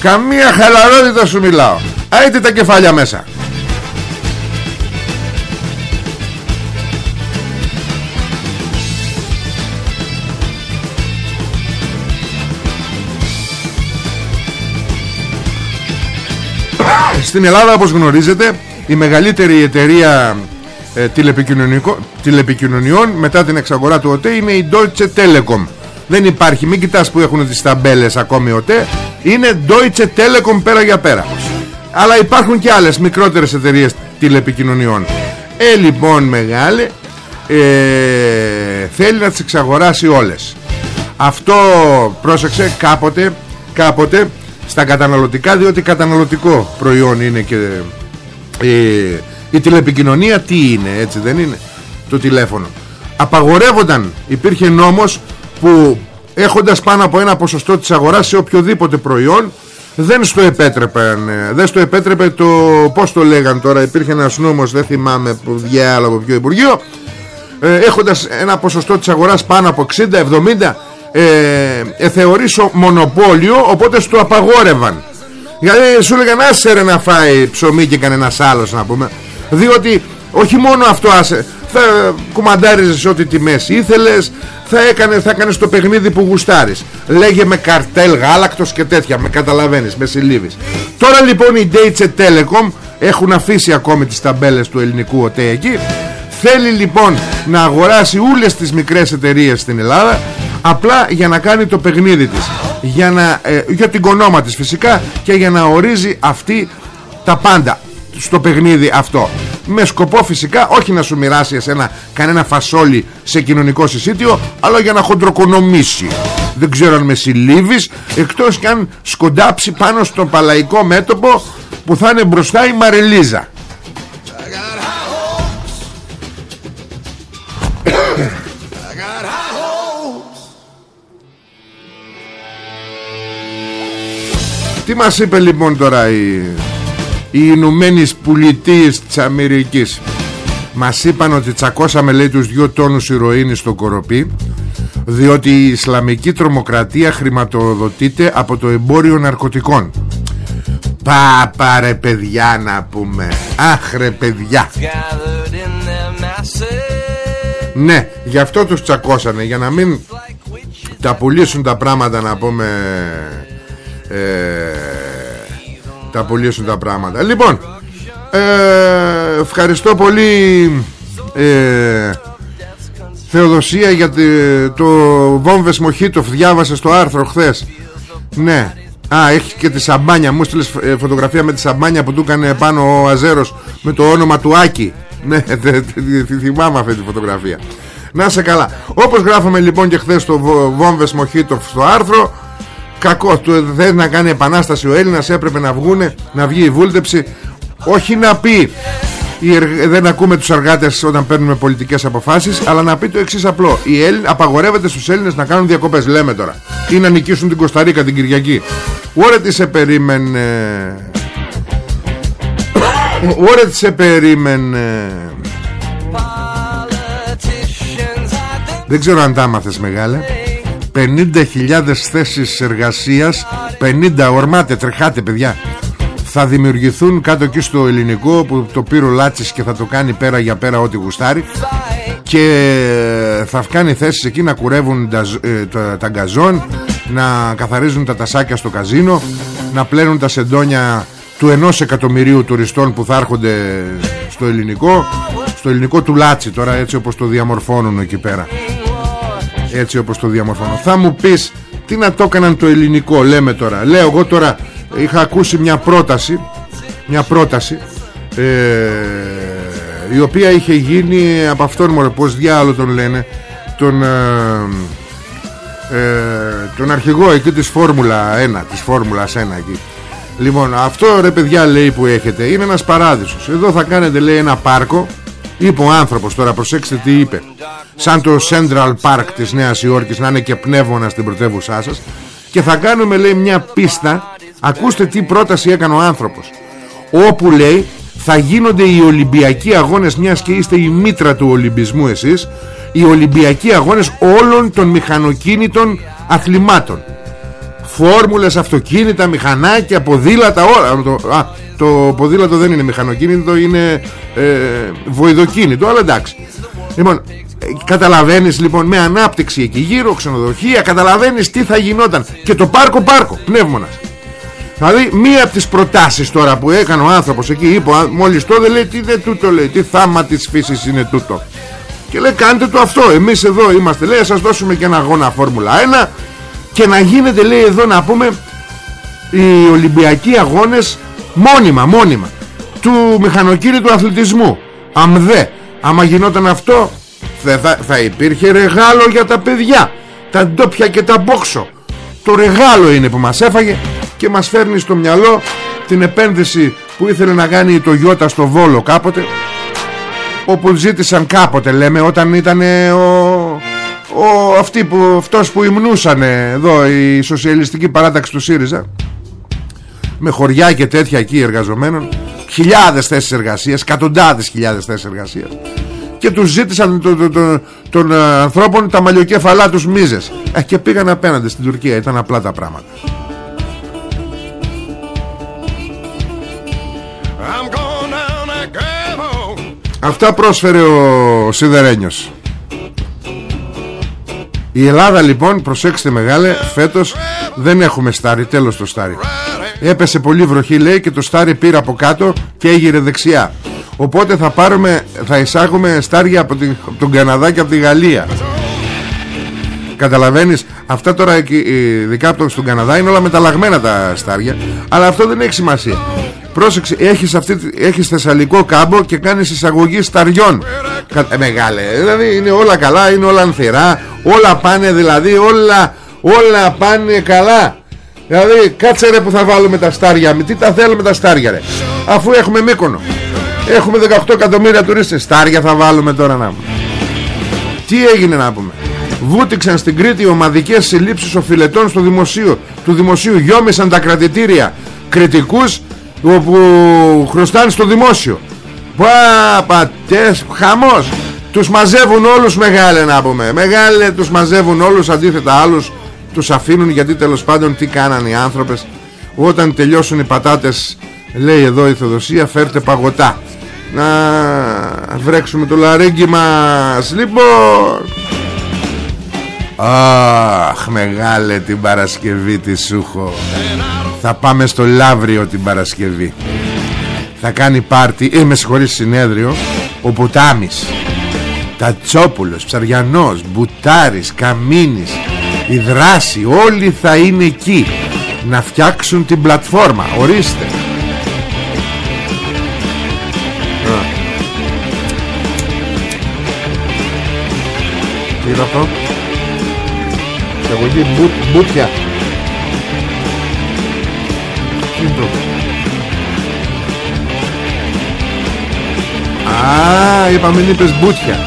Καμία χαλαρότητα σου μιλάω. Άιτε τα κεφάλια μέσα. Στην Ελλάδα όπως γνωρίζετε η μεγαλύτερη εταιρεία ε, τηλεπικοινωνιών μετά την εξαγορά του ΟΤΕ είναι η Deutsche Telekom. Δεν υπάρχει, μην κοιτάς που έχουν τις ταμπέλες ακόμη ΟΤΕ. Είναι Deutsche Telekom πέρα για πέρα. Αλλά υπάρχουν και άλλες μικρότερες εταιρείες τηλεπικοινωνιών. Ε, λοιπόν, μεγάλη, ε, θέλει να τις εξαγοράσει όλες. Αυτό, πρόσεξε, κάποτε, κάποτε στα καταναλωτικά διότι καταναλωτικό προϊόν είναι και ε, η τηλεπικοινωνία τι είναι έτσι δεν είναι; Το τηλέφωνο. Απαγορεύονταν. Υπήρχε νόμος που έχοντας πάνω από ένα ποσοστό της αγοράς σε οποιοδήποτε προϊόν δεν στο επέτρεπαν. Ε, δεν στο επέτρεπε το πως το λέγαν τώρα υπήρχε ένας νόμος δεν θυμάμαι που διάλογο από ποιο Υπουργείο ε, έχοντας ένα ποσοστό της αγοράς πάνω από 60-70 ε, ε, θεωρήσω μονοπόλιο οπότε στο απαγόρευαν. Γιατί σου έλεγαν άσε να φάει ψωμί και κανένας άλλος να πούμε διότι όχι μόνο αυτό άσε θα κουμαντάριζες ό,τι τιμές ήθελες θα έκανε, θα έκανες το παιχνίδι που γουστάρεις. Λέγε με καρτέλ γάλακτος και τέτοια με καταλαβαίνεις, με συλλήβεις. Τώρα λοιπόν οι Deutsche Telekom έχουν αφήσει ακόμη τις ταμπέλες του ελληνικού ΟΤΕ εκεί. Θέλει λοιπόν να αγοράσει όλες τις μικρές εταιρείες στην Ελλάδα απλά για να κάνει το παιχνίδι της. Για, να, ε, για την κονόμα της φυσικά και για να ορίζει αυτή τα πάντα στο παιχνίδι αυτό με σκοπό φυσικά όχι να σου μοιράσει εσένα κανένα φασόλι σε κοινωνικό συσίτιο αλλά για να χοντροκονομήσει. Δεν ξέρω αν με συλλήβεις εκτός και αν σκοντάψει πάνω στον παλαϊκό μέτωπο που θα είναι μπροστά η Μαρελίζα. Τι μας είπε λοιπόν τώρα η, οι Ηνωμένοι Πολιτείες της Αμερικής. Μας είπαν ότι τσακώσαμε λέει τους δυο τόνους ηρωίνης στο κοροπή Διότι η Ισλαμική τρομοκρατία χρηματοδοτείται από το εμπόριο ναρκωτικών. Πάπα ρε παιδιά να πούμε. Αχ ρε παιδιά. Ναι γι' αυτό τους τσακώσανε Για να μην τα πουλήσουν τα πράγματα να πούμε ε, τα πουλήσουν τα πράγματα. Λοιπόν ε, ευχαριστώ πολύ ε, Θεοδοσία για το Βόμβες Μοχίτοφ διάβασε στο άρθρο χθες. Ναι. Α, έχει και τη σαμπάνια. Μου στείλες ε, φωτογραφία με τη σαμπάνια που του έκανε πάνω ο Αζέρος Με το όνομα του Άκη. Ναι, θυμάμαι αυτή τη φωτογραφία. Να σε καλά. Όπως γράφαμε λοιπόν και χθες το Βόμβες Μοχίτοφ στο άρθρο Κακό του θέλει να κάνει επανάσταση ο Έλληνας Έπρεπε να βγούνε Να βγει η βούλτεψη. Όχι να πει δεν ακούμε τους εργάτες όταν παίρνουμε πολιτικές αποφάσεις αλλά να πει το εξής απλό. Οι Έλλη... απαγορεύεται στους Έλληνες να κάνουν διακοπές λέμε τώρα. Ή να νικήσουν την Κωνσταντίνα την Κυριακή. Ωραία τι σε περίμενε. Ωραία τι σε περίμενε. Δεν ξέρω αν τα άμαθες μεγάλε 50.000 θέσεις εργασίας 50 ορμάτε τρεχάτε παιδιά. Θα δημιουργηθούν κάτω εκεί στο ελληνικό που το πήρε ο Λάτσης και θα το κάνει πέρα για πέρα ό,τι γουστάρει. Και θα κάνει θέσεις εκεί να κουρεύουν τα, ε, τα, τα γκαζόν να καθαρίζουν τα τασάκια στο καζίνο να πλένουν τα σεντόνια του ενός εκατομμυρίου τουριστών που θα έρχονται στο ελληνικό στο ελληνικό του Λάτσι τώρα έτσι όπως το διαμορφώνουν εκεί πέρα έτσι όπως το διαμορφώνουν θα μου πεις τι να το έκαναν το ελληνικό λέμε τώρα. Λέω εγώ τώρα είχα ακούσει μια πρόταση μια πρόταση ε, η οποία είχε γίνει από αυτόν μωρέ πως διάλογο τον λένε τον, ε, ε, τον αρχηγό εκεί της Φόρμουλα 1 της Φόρμουλας 1 εκεί. Λοιπόν αυτό ρε παιδιά λέει που έχετε είναι ένας παράδεισος. Εδώ θα κάνετε λέει ένα πάρκο είπε ο άνθρωπος τώρα προσέξτε τι είπε. Σαν το Central Park της Νέας Υόρκης να είναι και πνεύμονα στην πρωτεύουσά σας. Και θα κάνουμε λέει μια πίστα. Ακούστε τι πρόταση έκανε ο άνθρωπος. Όπου λέει θα γίνονται οι Ολυμπιακοί αγώνες Μιας και είστε η μήτρα του Ολυμπισμού εσείς Οι Ολυμπιακοί αγώνες όλων των μηχανοκίνητων αθλημάτων. Φόρμουλες, αυτοκίνητα, μηχανάκια, ποδήλατα όλα. Το, α, το ποδήλατο δεν είναι μηχανοκίνητο Είναι ε, βοηδοκίνητο Αλλά εντάξει. Λοιπόν Καταλαβαίνεις λοιπόν με ανάπτυξη εκεί γύρω Ξενοδοχεία Καταλαβαίνεις τι θα γινόταν. Και το πάρκο πάρκο πνεύμονας. Δηλαδή μία από τις προτάσεις τώρα που έκανε ο άνθρωπος εκεί είπε μόλις το δεν λέει τι δεν τούτο λέει τι θάμα της φύσης είναι τούτο. Και λέει κάντε το αυτό. Εμείς εδώ είμαστε λέει σας δώσουμε και ένα αγώνα Φόρμουλα 1 και να γίνεται λέει εδώ να πούμε οι Ολυμπιακοί αγώνες μόνιμα μόνιμα. Του μηχανοκίνητου αθλητισμού. Αμδέ άμα γινόταν αυτό θα, θα, θα υπήρχε ρεγάλο για τα παιδιά. Τα ντόπια και τα μπόξο. Το ρεγάλο είναι που μας έφαγε και μας φέρνει στο μυαλό την επένδυση που ήθελε να κάνει το Γιώτα στο Βόλο κάποτε όπου ζήτησαν κάποτε λέμε όταν ήταν ο, ο, αυτοί που, αυτός που υμνούσαν εδώ η σοσιαλιστική παράταξη του ΣΥΡΙΖΑ με χωριά και τέτοια εκεί εργαζομένων χιλιάδες θέσεις εργασίας, εκατοντάδες χιλιάδες θέσεις εργασίας. Και τους ζήτησαν το, το, των ανθρώπων τα μαλλιοκέφαλά τους μίζες. Ε, και πήγαν απέναντι στην Τουρκία ήταν απλά τα πράγματα. Αυτά πρόσφερε ο Σιδερένιος. Η Ελλάδα λοιπόν προσέξτε μεγάλε Φέτος δεν έχουμε στάρι Τέλος το στάρι Έπεσε πολύ βροχή λέει και το στάρι πήρε από κάτω Και έγειρε δεξιά. Οπότε θα πάρουμε Θα εισάγουμε στάρια από, την, από τον Καναδά και από τη Γαλλία. Καταλαβαίνεις Αυτά τώρα ειδικά από τον στον Καναδά Είναι όλα μεταλλαγμένα τα στάρια Αλλά αυτό δεν έχει σημασία. Πρόσεξε, έχεις, αυτή, έχεις θεσσαλικό κάμπο και κάνεις εισαγωγή σταριών. Κα, ε, Μεγάλε, δηλαδή είναι όλα καλά, είναι όλα ανθυρά Όλα πάνε δηλαδή, όλα, όλα πάνε καλά Δηλαδή κάτσε ρε που θα βάλουμε τα στάρια. Τι τα θέλουμε τα στάρια ρε. Αφού έχουμε μήκονο. Έχουμε 18 εκατομμύρια τουρίστες. Στάρια θα βάλουμε τώρα να πούμε. Τι έγινε να πούμε. Βούτυξαν στην Κρήτη ομαδικές συλλήψεις οφειλετών στο δημοσίο Του δημοσίου. Γιόμισαν τα κρατητήρια. Κριτικούς όπου χρωστάνε στο δημόσιο. Παπατές Χαμός. Τους μαζεύουν όλους μεγάλε να πούμε. Μεγάλε τους μαζεύουν όλους Αντίθετα άλλους τους αφήνουν Γιατί τέλος πάντων τι κάνανε οι άνθρωπες Όταν τελειώσουν οι πατάτες Λέει εδώ η Θεοδοσία φέρτε παγωτά. Να βρέξουμε το λαρέγγι μας. Λοιπόν! Αχ μεγάλε την Παρασκευή τη Σούχο. Θα πάμε στο Λαύριο την Παρασκευή. Θα κάνει πάρτι Ε με συγχωρείς συνέδριο Ο Ποτάμις Τατσόπουλος, Ψαριανός Μπουτάρης, Καμίνης Η δράση όλοι θα είναι εκεί. Να φτιάξουν την πλατφόρμα Ορίστε. Τι είναι αυτό Εισαγωγή μπουτ, μπουτια. Τι είναι Α, είπα μην είπες μπούτια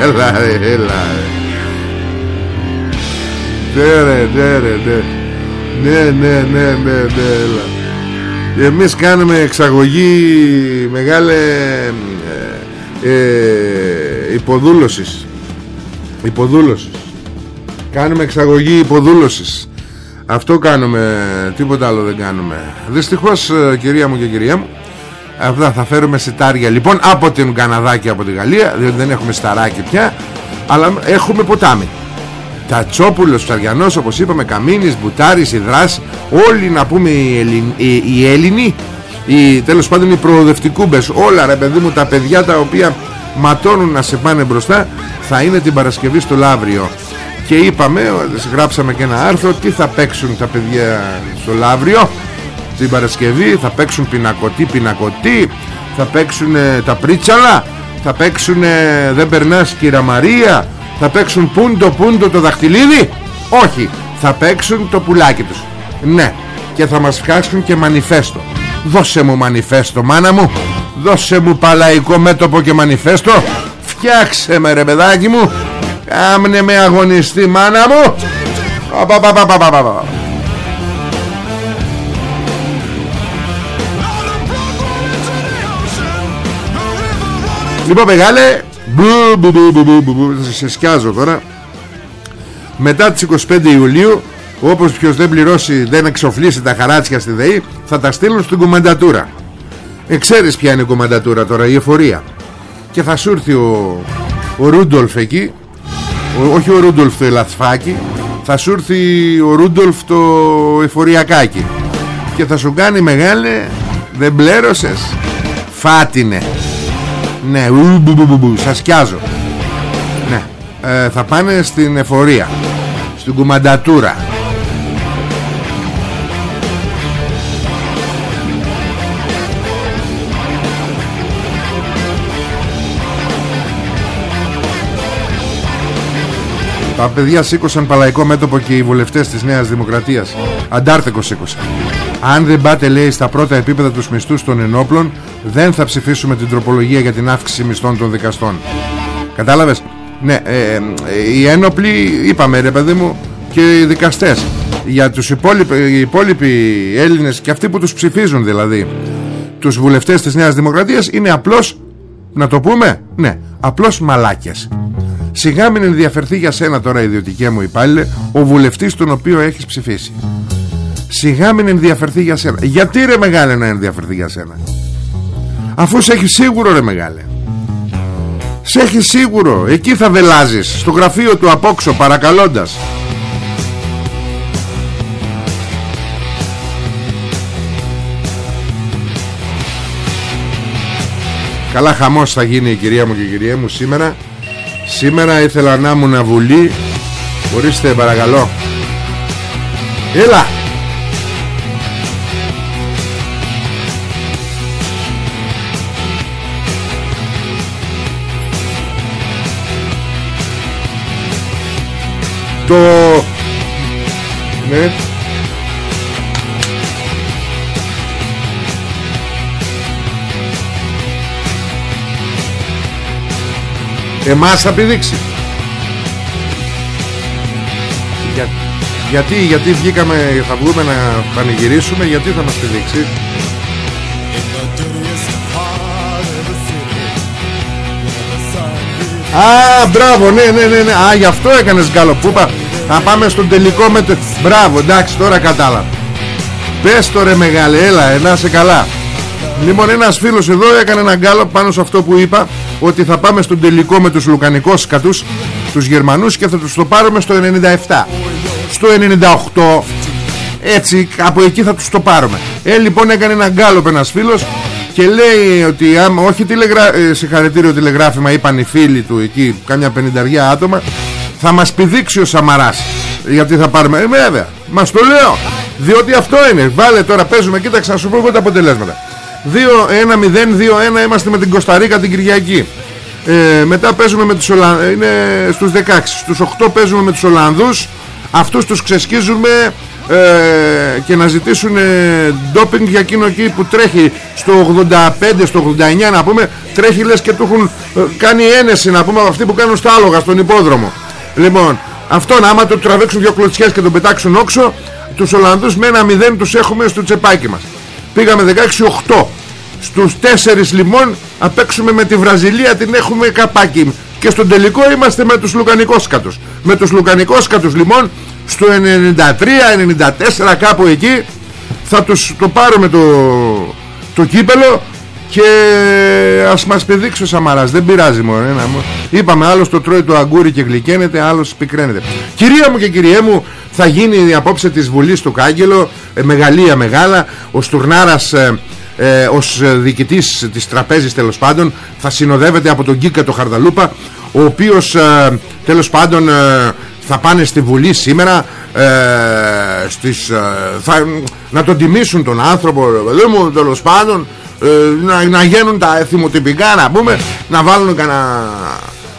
Έλα ρε, έλα ρε Ναι ρε, ναι ρε, ναι Ναι, ναι, ναι, ναι, ναι, έλα. Εμείς κάνουμε εξαγωγή μεγάλε ε, ε, υποδούλωσης. Υποδούλωσης. Κάνουμε εξαγωγή υποδούλωσης. Αυτό κάνουμε Τίποτα άλλο δεν κάνουμε. Δυστυχώς ε, κυρία μου και κυρία μου Αυτά θα φέρουμε σιτάρια λοιπόν Από την Καναδά και από τη Γαλλία Διότι δεν έχουμε σταράκι πια Αλλά έχουμε ποτάμι Τατσόπουλος, Ψαριανός όπως είπαμε Καμίνης, Μπουτάρης, Ιδράς Όλοι να πούμε οι, Ελλην, οι, οι Έλληνοι οι, Τέλος πάντων οι προοδευτικούμπες. Όλα ρε παιδί μου τα παιδιά τα οποία Ματώνουν να σε πάνε μπροστά Θα είναι την Παρασκευή στο Λαύριο. Και είπαμε, γράψαμε και ένα άρθρο Τι θα παίξουν τα παιδιά στο Λαύριο Την Παρασκευή. Θα παίξουν πινακωτή πινακωτή Θα παίξουν τα πρίτσαλα Θα παίξουν δεν περνάς κύρα Μαρία Θα παίξουν πούντο πούντο το δαχτυλίδι; Όχι. Θα παίξουν το πουλάκι τους. Ναι. Και θα μας φτιάξουν και μανιφέστο. Δώσε μου μανιφέστο μάνα μου. Δώσε μου παλαϊκό μέτωπο και μανιφέστο. Φτιάξε με ρε παιδάκι μου. Κάμνε με αγωνιστή μάνα μου. Λοιπόν μεγάλε Θα σε σκιάζω τώρα. Μετά τις 25 Ιουλίου Όπως ποιος δεν πληρώσει Δεν εξοφλήσει τα χαράτσια στη ΔΕΗ Θα τα στείλουν στην κομμαντατούρα Εξέρεις ποια είναι η κομμαντατούρα τώρα Η εφορία. Και θα σου έρθει ο, ο Ρούντολφ εκεί. Όχι ο Ρούντολφ το ελαθφάκι θα σου έρθει ο Ρούντολφ το εφοριακάκι. Και θα σου κάνει μεγάλε δεν πλέρωσες φάτινε ναι ου, σας σκιάζω. Ναι ε, θα πάνε στην εφορία στην κουμαντατούρα Τα παιδιά σήκωσαν παλαϊκό μέτωπο και οι βουλευτές της Νέας Δημοκρατίας. Αντάρτεκο σήκωσαν. Αν δεν πάτε λέει στα πρώτα επίπεδα τους μισθούς των ενόπλων Δεν θα ψηφίσουμε την τροπολογία για την αύξηση μισθών των δικαστών. Κατάλαβες; Ναι ε, ε, οι ένοπλοι είπαμε ρε παιδί μου Και οι δικαστές. Για τους υπόλοιποι, οι υπόλοιποι Έλληνες Και αυτοί που τους ψηφίζουν δηλαδή Τους βουλευτές της Νέας Δημοκρατίας Είναι απλώς να το πούμε Ναι απλώς μαλάκες Σιγά μην ενδιαφερθεί για σένα τώρα ιδιωτική μου υπάλληλε Ο βουλευτής τον οποίο έχεις ψηφίσει. Σιγά μην ενδιαφερθεί για σένα. Γιατί ρε μεγάλε να ενδιαφερθεί για σένα; Αφού σε έχει σίγουρο ρε μεγάλε. Σε έχει σίγουρο. Εκεί θα βελάζεις. Στο γραφείο του απόξω παρακαλώντας. Καλά χαμός θα γίνει η κυρία μου και η κυρία μου σήμερα Σήμερα ήθελα να ήμουν βουλή Ορίστε παρακαλώ. Έλα! Το Ναι Εμάς θα πηδήξει Για, Γιατί, γιατί βγήκαμε Θα βγούμε να πανηγυρίσουμε Γιατί θα μας πηδήξει; Α, μπράβο, ναι, ναι, ναι, ναι. Α, γι' αυτό έκανες γκάλο Θα πάμε στον τελικό με το... Μπράβο, εντάξει, τώρα κατάλαβα. Πες το ρε μεγάλε, έλα, να σε καλά. Λοιπόν, ένας φίλος εδώ έκανε ένα γκάλο πάνω σε αυτό που είπα ότι θα πάμε στον τελικό με τους Λουκανικούς κατούς τους Γερμανούς και θα τους το πάρουμε στο 97 στο 98 έτσι από εκεί θα τους το πάρουμε. Ε λοιπόν έκανε ένα γκάλωπ ένας φίλος και λέει ότι άμα, όχι τηλεγρα... ε, συγχαρητήριο τηλεγράφημα είπαν οι φίλοι του εκεί κάμια πενηνταριά άτομα θα μας πηδήξει ο Σαμαράς γιατί θα πάρουμε ε, βέβαια μας το λέω διότι αυτό είναι. Βάλε τώρα παίζουμε κοίταξε να σου πω εγώ τα αποτελέσματα 2-1-0-2-1 είμαστε με την Κωνσταντίνα την Κυριακή. Ε, μετά παίζουμε με τους Ολλανδούς είναι στους 16 στους 8 παίζουμε με τους Ολλανδούς. Αυτούς τους ξεσκίζουμε ε, και να ζητήσουν ε, ντόπινγκ για εκείνο εκεί που τρέχει στο 85, στο 89 να πούμε. Τρέχει λες και του έχουν ε, κάνει ένεση να πούμε από αυτοί που κάνουν στα άλογα στον υπόδρομο. Λοιπόν αυτόν άμα του τραβήξουν δυο κλωτσιές και τον πετάξουν όξο τους Ολλανδούς με ένα μηδέν τους έχουμε στο τσεπάκι μας πήγαμε 16-8 στους 4 λοιπόν απέξουμε με τη Βραζιλία την έχουμε καπάκι. Και στον τελικό είμαστε με τους Λουκανικόσκατους. Με τους Λουκανικόσκατους λοιπόν στο 93-94 κάπου εκεί θα τους το πάρουμε το, το κύπελο και ας μας πηδήξει ο Σαμαράς. Δεν πειράζει μόνο ένα, είπαμε άλλος το τρώει το αγκούρι και γλυκαίνεται άλλος πικραίνεται. Κυρία μου και κυριέ μου θα γίνει η απόψε της Βουλής του Κάγκελο ε, μεγαλεία μεγάλα. Ο Στουρνάρας ε, ε, ως διοικητής της τραπέζης τέλος πάντων θα συνοδεύεται από τον Γκίκα το Χαρδαλούπα ο οποίος ε, τέλος πάντων ε, θα πάνε στη Βουλή σήμερα ε, στις, ε, θα, να τον τιμήσουν τον άνθρωπο δεν μου τέλος πάντων ε, να, να γίνουν τα θυμοτυπικά να πούμε να βάλουν κανένα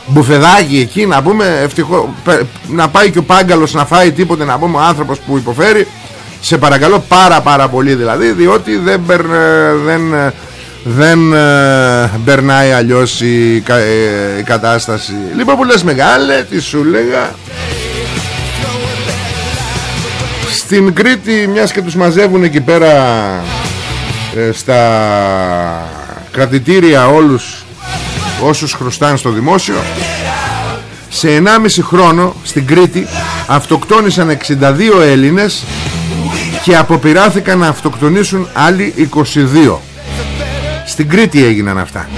μπουφεδάκι εκεί να πούμε ευτυχώς, να πάει και ο Πάγκαλος να φάει τίποτε να πούμε ο άνθρωπος που υποφέρει. Σε παρακαλώ πάρα πάρα πολύ δηλαδή διότι δεν, δεν, δεν περνάει αλλιώς η, η, κατάσταση. Λοιπόν που λες μεγάλε τι σου λέγα. Στην Κρήτη μιας και τους μαζεύουν εκεί πέρα ε, στα κρατητήρια όλους όσους χρωστάνε στο δημόσιο σε 1,5 χρόνο στην Κρήτη αυτοκτόνησαν 62 Έλληνες και αποπειράθηκαν να αυτοκτονήσουν άλλοι 22 στην Κρήτη έγιναν αυτά.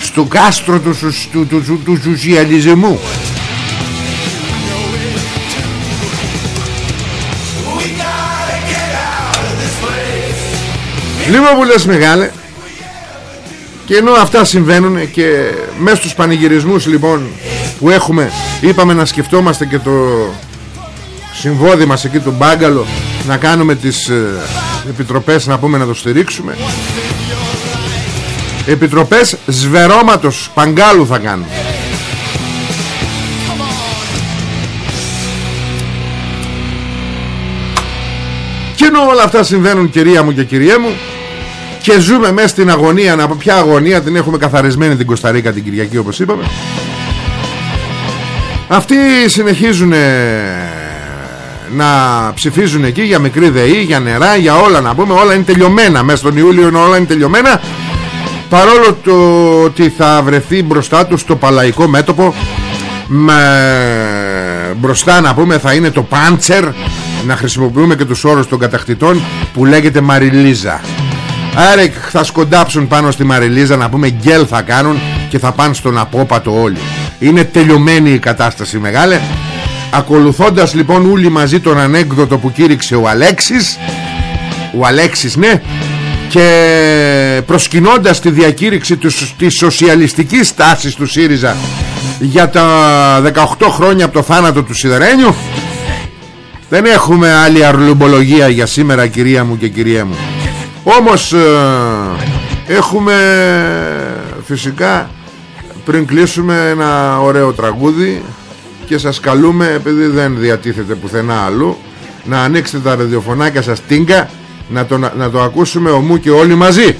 Στο κάστρο του, του, του, του, του σοσιαλισμού Λίγο που λες μεγάλε Και ενώ αυτά συμβαίνουν Και μέσα στους πανηγυρισμούς λοιπόν Που έχουμε Είπαμε να σκεφτόμαστε και το Συμβόδι μας εκεί τον Μπάγκαλο Να κάνουμε τις ε, Επιτροπές να πούμε να το στηρίξουμε. Επιτροπές Σβερώματος Παγκάλου θα κάνουμε Και ενώ όλα αυτά συμβαίνουν κυρία μου και κυρία μου και ζούμε μέσα στην αγωνία. Από ποια αγωνία την έχουμε καθαρισμένη την Κωνσταντίνα την Κυριακή όπως είπαμε. Αυτοί συνεχίζουν να ψηφίζουν εκεί για μικρή ΔΕΗ, για νερά, για όλα να πούμε. Όλα είναι τελειωμένα. Μέσα στον Ιούλιο όλα είναι τελειωμένα. Παρόλο το ότι θα βρεθεί μπροστά τους στο παλαϊκό μέτωπο με... μπροστά να πούμε θα είναι το πάντσερ να χρησιμοποιούμε και τους όρους των κατακτητών που λέγεται Μαριλίζα Άρα θα σκοντάψουν πάνω στη Μαριλίζα να πούμε γκέλ θα κάνουν και θα πάνε στον απόπατο όλοι. Είναι τελειωμένη η κατάσταση μεγάλε. Ακολουθώντας λοιπόν όλοι μαζί τον ανέκδοτο που κήρυξε ο Αλέξης Ο Αλέξης ναι Και προσκυνώντας τη διακήρυξη της σοσιαλιστικής τάσης του ΣΥΡΙΖΑ Για τα 18 χρόνια από το θάνατο του Σιδερένιου Δεν έχουμε άλλη αρλουμπολογία για σήμερα κυρία μου και κυρία μου όμως ε, έχουμε φυσικά πριν κλείσουμε ένα ωραίο τραγούδι και σας καλούμε επειδή δεν διατίθεται πουθενά αλλού να ανοίξετε τα ραδιοφωνάκια σας τίνκα να το, να το ακούσουμε ομού και όλοι μαζί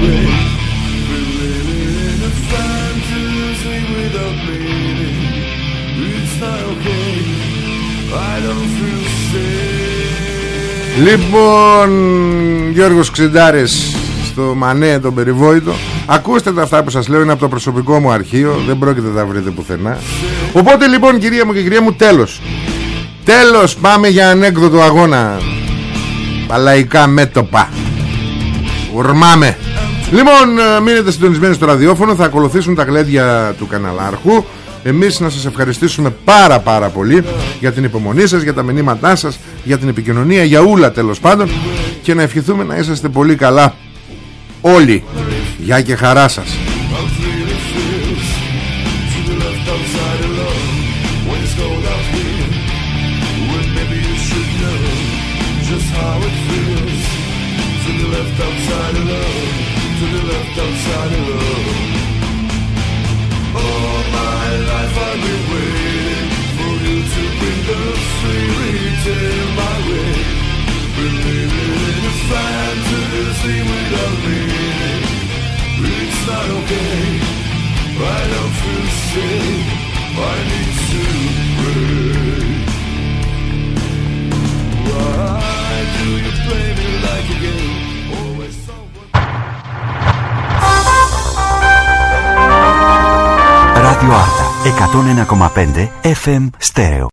fairy my way. Been living in a fantasy without meaning. It's not okay. I don't feel safe. Λοιπόν, Γιώργος Ξεντάρης στο Μανέ τον περιβόητο Ακούστε τα αυτά που σας λέω είναι από το προσωπικό μου αρχείο Δεν πρόκειται να τα βρείτε πουθενά Οπότε λοιπόν κυρία μου και κυρία μου τέλος Τέλος πάμε για ανέκδοτο αγώνα Παλαϊκά μέτωπα Ουρμάμε Λοιπόν ε, μείνετε συντονισμένοι στο ραδιόφωνο Θα ακολουθήσουν τα γλέντια του καναλάρχου. Εμείς να σας ευχαριστήσουμε πάρα πάρα πολύ Για την υπομονή σας, για τα μηνύματά σας Για την επικοινωνία, για ούλα τέλος πάντων. Και να ευχηθούμε να είσαστε πολύ καλά Όλοι. Γεια και χαρά σας 101,5 FM Stereo.